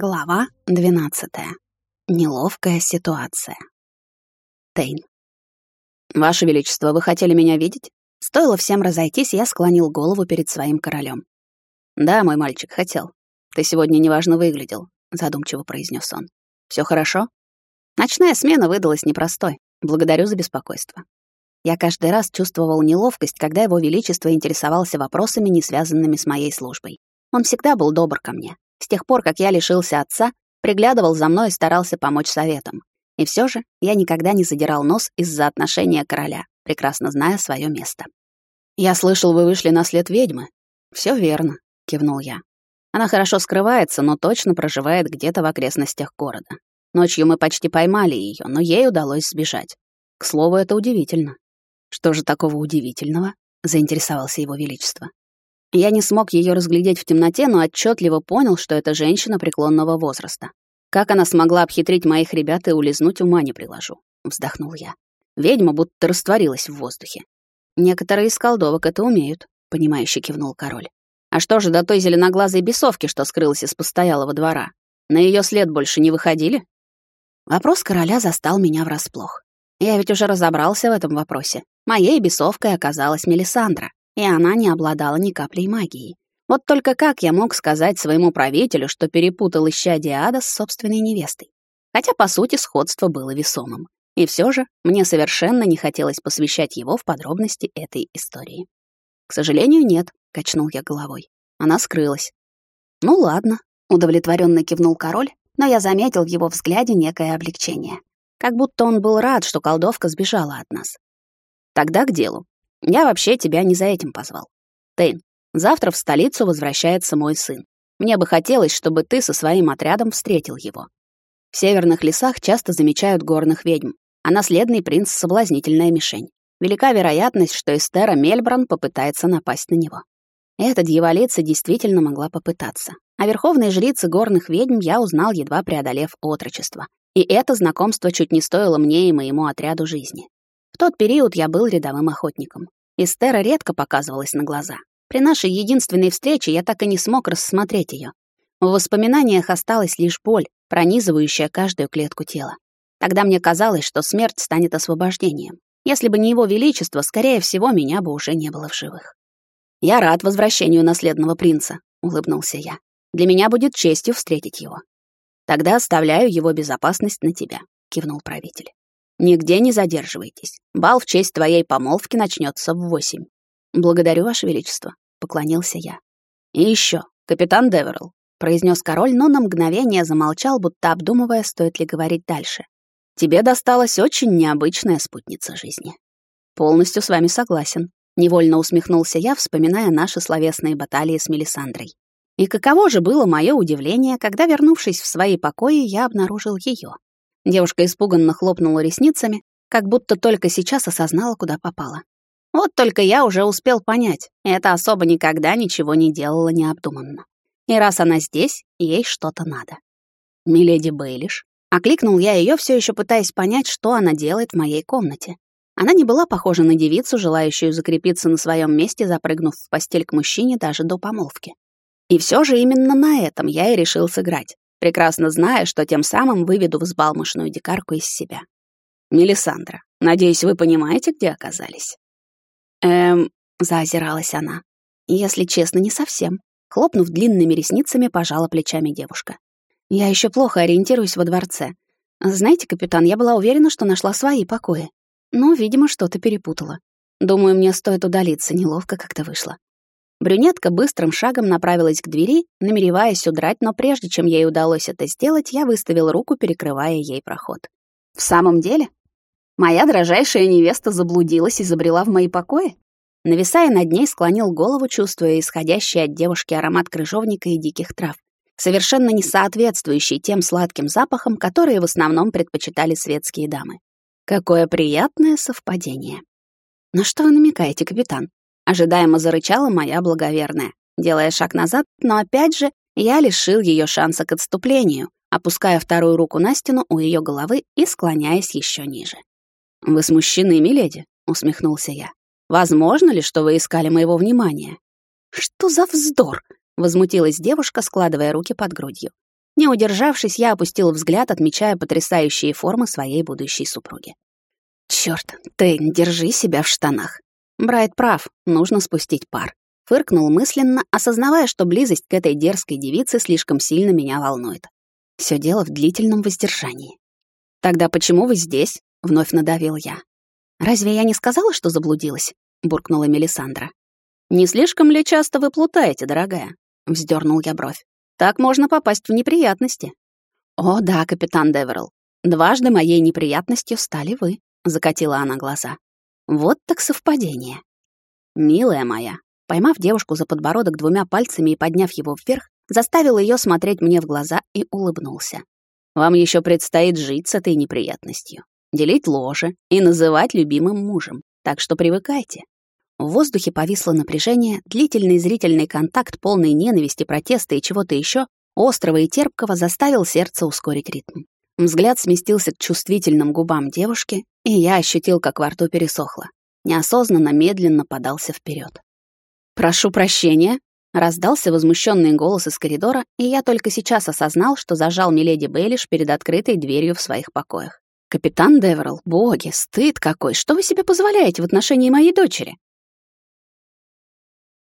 Глава 12. Неловкая ситуация. Тейн. «Ваше Величество, вы хотели меня видеть?» Стоило всем разойтись, я склонил голову перед своим королем. «Да, мой мальчик, хотел. Ты сегодня неважно выглядел», — задумчиво произнес он. Все хорошо?» Ночная смена выдалась непростой. Благодарю за беспокойство. Я каждый раз чувствовал неловкость, когда его величество интересовался вопросами, не связанными с моей службой. Он всегда был добр ко мне. С тех пор, как я лишился отца, приглядывал за мной и старался помочь советам. И все же я никогда не задирал нос из-за отношения короля, прекрасно зная свое место. «Я слышал, вы вышли на след ведьмы». Все верно», — кивнул я. «Она хорошо скрывается, но точно проживает где-то в окрестностях города. Ночью мы почти поймали ее, но ей удалось сбежать. К слову, это удивительно. Что же такого удивительного? заинтересовался его величество. Я не смог ее разглядеть в темноте, но отчетливо понял, что это женщина преклонного возраста. Как она смогла обхитрить моих ребят и улизнуть, ума не приложу, вздохнул я. Ведьма будто растворилась в воздухе. Некоторые из колдовок это умеют, понимающе кивнул король. А что же до той зеленоглазой бесовки, что скрылась из постоялого двора? На ее след больше не выходили? Вопрос короля застал меня врасплох. Я ведь уже разобрался в этом вопросе. Моей бесовкой оказалась Мелисандра, и она не обладала ни каплей магии. Вот только как я мог сказать своему правителю, что перепутал исчадие ада с собственной невестой? Хотя, по сути, сходство было весомым. И все же мне совершенно не хотелось посвящать его в подробности этой истории. «К сожалению, нет», — качнул я головой. Она скрылась. «Ну ладно», — удовлетворенно кивнул король но я заметил в его взгляде некое облегчение. Как будто он был рад, что колдовка сбежала от нас. Тогда к делу. Я вообще тебя не за этим позвал. Тейн, завтра в столицу возвращается мой сын. Мне бы хотелось, чтобы ты со своим отрядом встретил его. В северных лесах часто замечают горных ведьм, а наследный принц — соблазнительная мишень. Велика вероятность, что Эстера Мельбран попытается напасть на него. Эта дьяволица действительно могла попытаться. О верховной жрице горных ведьм я узнал, едва преодолев отрочество. И это знакомство чуть не стоило мне и моему отряду жизни. Тот период я был рядовым охотником. Эстера редко показывалась на глаза. При нашей единственной встрече я так и не смог рассмотреть ее. В воспоминаниях осталась лишь боль, пронизывающая каждую клетку тела. Тогда мне казалось, что смерть станет освобождением. Если бы не его величество, скорее всего, меня бы уже не было в живых. «Я рад возвращению наследного принца», — улыбнулся я. Для меня будет честью встретить его. Тогда оставляю его безопасность на тебя, кивнул правитель. Нигде не задерживайтесь. Бал в честь твоей помолвки начнется в восемь. Благодарю, Ваше Величество, поклонился я. И еще, капитан Деверл, произнес король, но на мгновение замолчал, будто обдумывая, стоит ли говорить дальше. Тебе досталась очень необычная спутница жизни. Полностью с вами согласен. Невольно усмехнулся я, вспоминая наши словесные баталии с Мелисандрой. И каково же было мое удивление, когда, вернувшись в свои покои, я обнаружил ее. Девушка испуганно хлопнула ресницами, как будто только сейчас осознала, куда попала. Вот только я уже успел понять, эта особа никогда ничего не делала необдуманно. И раз она здесь, ей что-то надо. «Миледи Бейлиш», окликнул я ее, все еще пытаясь понять, что она делает в моей комнате. Она не была похожа на девицу, желающую закрепиться на своем месте, запрыгнув в постель к мужчине даже до помолвки. И все же именно на этом я и решил сыграть, прекрасно зная, что тем самым выведу взбалмошную дикарку из себя. «Мелисандра, надеюсь, вы понимаете, где оказались?» «Эм...» — заозиралась она. «Если честно, не совсем». Хлопнув длинными ресницами, пожала плечами девушка. «Я еще плохо ориентируюсь во дворце. Знаете, капитан, я была уверена, что нашла свои покои. Но, видимо, что-то перепутала. Думаю, мне стоит удалиться, неловко как-то вышло. Брюнетка быстрым шагом направилась к двери, намереваясь удрать, но прежде чем ей удалось это сделать, я выставил руку, перекрывая ей проход. «В самом деле? Моя дрожайшая невеста заблудилась и забрела в мои покои?» Нависая над ней, склонил голову, чувствуя исходящий от девушки аромат крыжовника и диких трав, совершенно не соответствующий тем сладким запахам, которые в основном предпочитали светские дамы. Какое приятное совпадение. «На что вы намекаете, капитан?» Ожидаемо зарычала моя благоверная, делая шаг назад, но опять же я лишил ее шанса к отступлению, опуская вторую руку на стену у ее головы и склоняясь еще ниже. «Вы смущены, миледи?» — усмехнулся я. «Возможно ли, что вы искали моего внимания?» «Что за вздор?» — возмутилась девушка, складывая руки под грудью. Не удержавшись, я опустил взгляд, отмечая потрясающие формы своей будущей супруги. Чёрт, Тейн, держи себя в штанах. Брайт прав, нужно спустить пар. Фыркнул мысленно, осознавая, что близость к этой дерзкой девице слишком сильно меня волнует. Всё дело в длительном воздержании. «Тогда почему вы здесь?» — вновь надавил я. «Разве я не сказала, что заблудилась?» — буркнула Мелисандра. «Не слишком ли часто вы плутаете, дорогая?» — вздернул я бровь. Так можно попасть в неприятности. О, да, капитан Деверл. Дважды моей неприятностью стали вы, закатила она глаза. Вот так совпадение. Милая моя, поймав девушку за подбородок двумя пальцами и подняв его вверх, заставил ее смотреть мне в глаза и улыбнулся. Вам еще предстоит жить с этой неприятностью, делить ложе и называть любимым мужем. Так что привыкайте. В воздухе повисло напряжение, длительный зрительный контакт, полный ненависти, протеста и чего-то еще, острого и терпкого, заставил сердце ускорить ритм. Взгляд сместился к чувствительным губам девушки, и я ощутил, как во рту пересохло. Неосознанно, медленно подался вперед. «Прошу прощения», — раздался возмущенный голос из коридора, и я только сейчас осознал, что зажал миледи Бейлиш перед открытой дверью в своих покоях. «Капитан Деверл, боги, стыд какой! Что вы себе позволяете в отношении моей дочери?»